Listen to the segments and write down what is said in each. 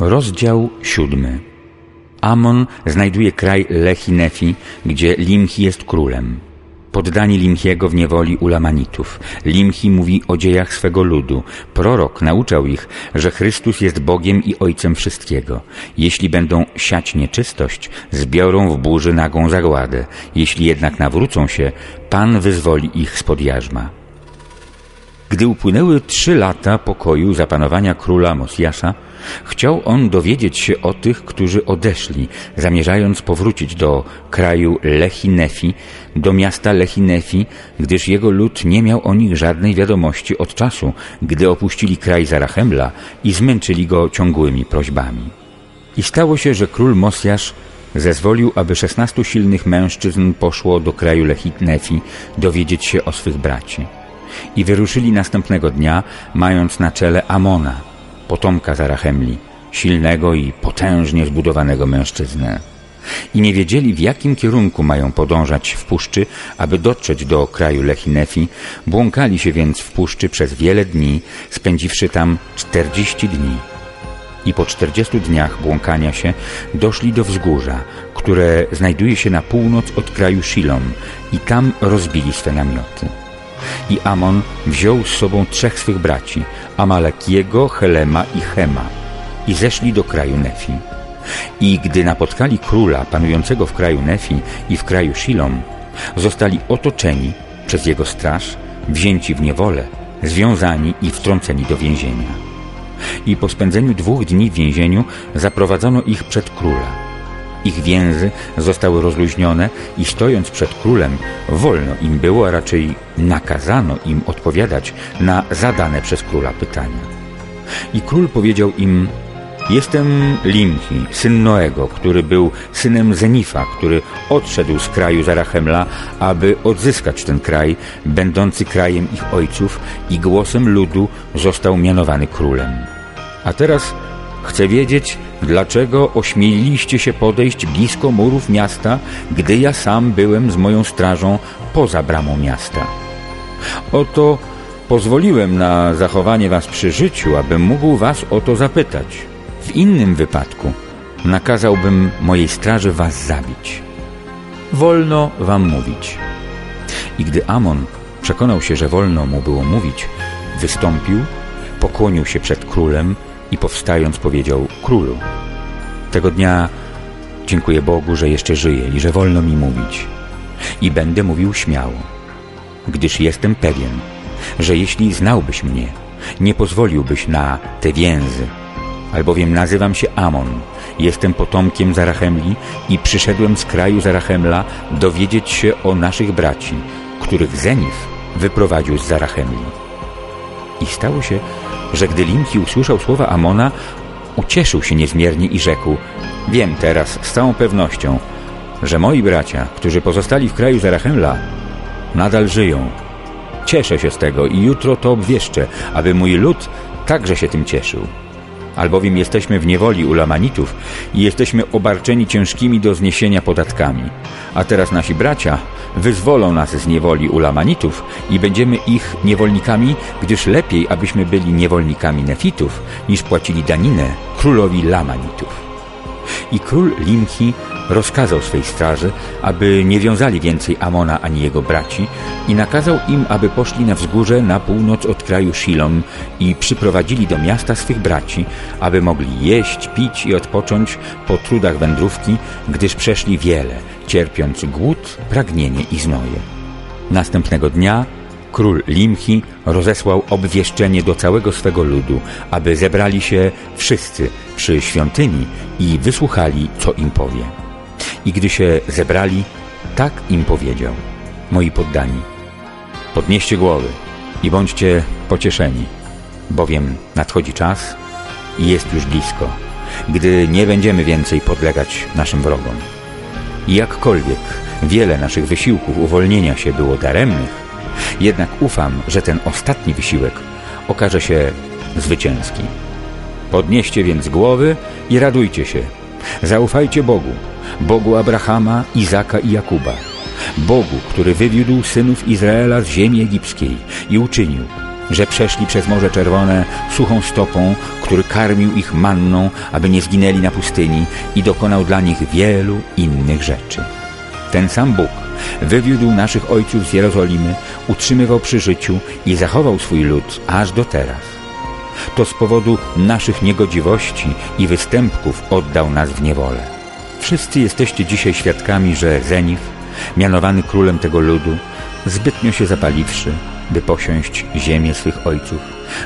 Rozdział siódmy. Amon znajduje kraj Lehi Nefi, gdzie Limchi jest królem. Poddani Limchiego w niewoli u Lamanitów. Limchi mówi o dziejach swego ludu. Prorok nauczał ich, że Chrystus jest Bogiem i Ojcem wszystkiego. Jeśli będą siać nieczystość, zbiorą w burzy nagą zagładę. Jeśli jednak nawrócą się, Pan wyzwoli ich spod jarzma. Gdy upłynęły trzy lata pokoju zapanowania króla Mosjasza, chciał on dowiedzieć się o tych, którzy odeszli, zamierzając powrócić do kraju Lechinefi, do miasta Lechinefi, gdyż jego lud nie miał o nich żadnej wiadomości od czasu, gdy opuścili kraj Zarachemla i zmęczyli go ciągłymi prośbami. I stało się, że król Mosjasz zezwolił, aby szesnastu silnych mężczyzn poszło do kraju Lechinefi dowiedzieć się o swych braci i wyruszyli następnego dnia, mając na czele Amona, potomka Zarachemli, silnego i potężnie zbudowanego mężczyznę. I nie wiedzieli, w jakim kierunku mają podążać w puszczy, aby dotrzeć do kraju Lechinefi. Błąkali się więc w puszczy przez wiele dni, spędziwszy tam czterdzieści dni. I po czterdziestu dniach błąkania się doszli do wzgórza, które znajduje się na północ od kraju Shilom i tam rozbili swe namioty. I Amon wziął z sobą trzech swych braci, Amalekiego, Helema i Hema, i zeszli do kraju Nefi. I gdy napotkali króla panującego w kraju Nefi i w kraju Shilom, zostali otoczeni przez jego straż, wzięci w niewolę, związani i wtrąceni do więzienia. I po spędzeniu dwóch dni w więzieniu zaprowadzono ich przed króla ich więzy zostały rozluźnione i stojąc przed królem wolno im było, a raczej nakazano im odpowiadać na zadane przez króla pytania. I król powiedział im, Jestem Limchi, syn Noego, który był synem Zenifa, który odszedł z kraju Zarachemla, aby odzyskać ten kraj, będący krajem ich ojców i głosem ludu został mianowany królem. A teraz Chcę wiedzieć, dlaczego ośmieliliście się podejść blisko murów miasta, gdy ja sam byłem z moją strażą poza bramą miasta. Oto pozwoliłem na zachowanie was przy życiu, abym mógł was o to zapytać. W innym wypadku nakazałbym mojej straży was zabić. Wolno wam mówić. I gdy Amon przekonał się, że wolno mu było mówić, wystąpił, pokłonił się przed królem i powstając powiedział Królu, tego dnia dziękuję Bogu, że jeszcze żyję i że wolno mi mówić. I będę mówił śmiało, gdyż jestem pewien, że jeśli znałbyś mnie, nie pozwoliłbyś na te więzy, albowiem nazywam się Amon, jestem potomkiem Zarachemli i przyszedłem z kraju Zarachemla dowiedzieć się o naszych braci, których Zenif wyprowadził z Zarachemli. I stało się, że gdy Limki usłyszał słowa Amona, ucieszył się niezmiernie i rzekł Wiem teraz z całą pewnością, że moi bracia, którzy pozostali w kraju Zarachemla, nadal żyją. Cieszę się z tego i jutro to obwieszczę, aby mój lud także się tym cieszył albowiem jesteśmy w niewoli u Lamanitów i jesteśmy obarczeni ciężkimi do zniesienia podatkami. A teraz nasi bracia wyzwolą nas z niewoli u Lamanitów i będziemy ich niewolnikami, gdyż lepiej, abyśmy byli niewolnikami Nefitów, niż płacili daninę królowi Lamanitów. I król Limchi rozkazał swej straży, aby nie wiązali więcej Amona ani jego braci i nakazał im, aby poszli na wzgórze na północ od kraju Shilom i przyprowadzili do miasta swych braci, aby mogli jeść, pić i odpocząć po trudach wędrówki, gdyż przeszli wiele, cierpiąc głód, pragnienie i znoje. Następnego dnia król Limchi rozesłał obwieszczenie do całego swego ludu, aby zebrali się wszyscy przy świątyni i wysłuchali, co im powie. I gdy się zebrali, tak im powiedział. Moi poddani, podnieście głowy i bądźcie pocieszeni, bowiem nadchodzi czas i jest już blisko, gdy nie będziemy więcej podlegać naszym wrogom. I jakkolwiek wiele naszych wysiłków uwolnienia się było daremnych, jednak ufam, że ten ostatni wysiłek okaże się zwycięski. Podnieście więc głowy i radujcie się. Zaufajcie Bogu, Bogu Abrahama, Izaka i Jakuba, Bogu, który wywiódł synów Izraela z ziemi egipskiej i uczynił, że przeszli przez Morze Czerwone suchą stopą, który karmił ich manną, aby nie zginęli na pustyni i dokonał dla nich wielu innych rzeczy. Ten sam Bóg wywiódł naszych ojców z Jerozolimy, utrzymywał przy życiu i zachował swój lud aż do teraz. To z powodu naszych niegodziwości i występków oddał nas w niewolę. Wszyscy jesteście dzisiaj świadkami, że Zenif, mianowany królem tego ludu, zbytnio się zapaliwszy, by posiąść ziemię swych ojców,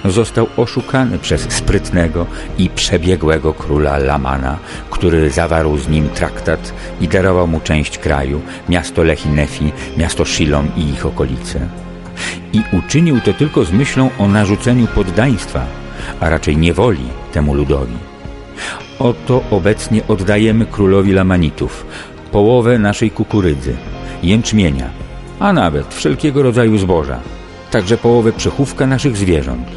został oszukany przez sprytnego i przebiegłego króla Lamana, który zawarł z nim traktat i darował mu część kraju, miasto Lechinefi, miasto Shilom i ich okolice. I uczynił to tylko z myślą o narzuceniu poddaństwa, a raczej niewoli temu ludowi. Oto obecnie oddajemy królowi Lamanitów połowę naszej kukurydzy, jęczmienia, a nawet wszelkiego rodzaju zboża, także połowę przechówka naszych zwierząt.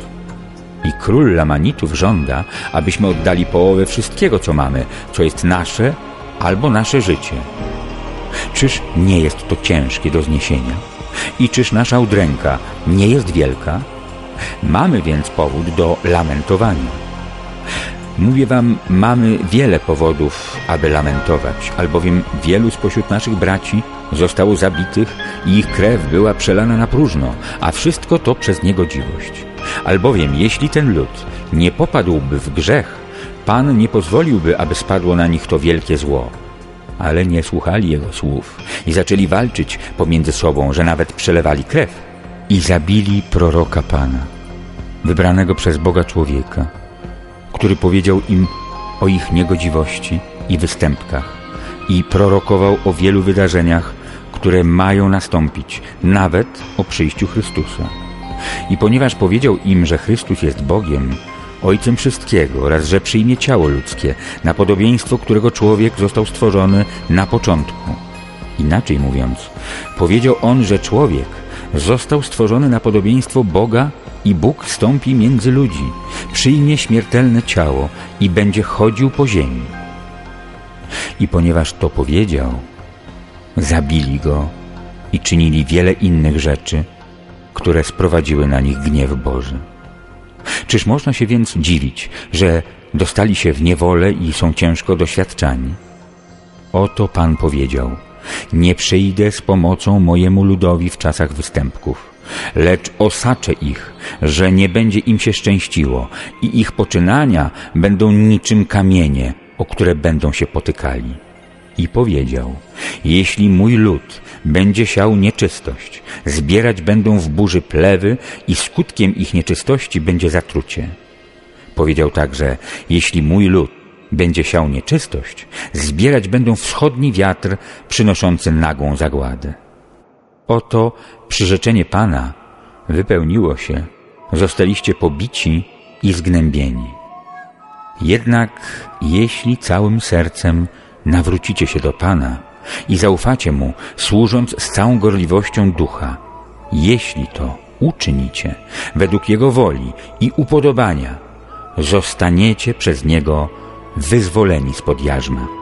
I król Lamanitów żąda, abyśmy oddali połowę wszystkiego, co mamy, co jest nasze albo nasze życie. Czyż nie jest to ciężkie do zniesienia? I czyż nasza udręka nie jest wielka? Mamy więc powód do lamentowania. Mówię wam, mamy wiele powodów, aby lamentować, albowiem wielu spośród naszych braci zostało zabitych i ich krew była przelana na próżno, a wszystko to przez niegodziwość. Albowiem jeśli ten lud nie popadłby w grzech, Pan nie pozwoliłby, aby spadło na nich to wielkie zło. Ale nie słuchali Jego słów i zaczęli walczyć pomiędzy sobą, że nawet przelewali krew i zabili proroka Pana, wybranego przez Boga człowieka, który powiedział im o ich niegodziwości i występkach i prorokował o wielu wydarzeniach, które mają nastąpić, nawet o przyjściu Chrystusa. I ponieważ powiedział im, że Chrystus jest Bogiem, Ojcem wszystkiego oraz że przyjmie ciało ludzkie na podobieństwo, którego człowiek został stworzony na początku. Inaczej mówiąc, powiedział on, że człowiek został stworzony na podobieństwo Boga i Bóg wstąpi między ludzi, przyjmie śmiertelne ciało i będzie chodził po ziemi. I ponieważ to powiedział, zabili go i czynili wiele innych rzeczy, które sprowadziły na nich gniew Boży. Czyż można się więc dziwić, że dostali się w niewolę i są ciężko doświadczani? Oto Pan powiedział, nie przyjdę z pomocą mojemu ludowi w czasach występków, lecz osaczę ich, że nie będzie im się szczęściło i ich poczynania będą niczym kamienie, o które będą się potykali. I powiedział, jeśli mój lud będzie siał nieczystość, zbierać będą w burzy plewy i skutkiem ich nieczystości będzie zatrucie. Powiedział także, jeśli mój lud będzie siał nieczystość, zbierać będą wschodni wiatr przynoszący nagłą zagładę. Oto przyrzeczenie Pana wypełniło się, zostaliście pobici i zgnębieni. Jednak jeśli całym sercem nawrócicie się do Pana i zaufacie Mu, służąc z całą gorliwością ducha, jeśli to uczynicie według Jego woli i upodobania, zostaniecie przez Niego wyzwoleni spod jarzma.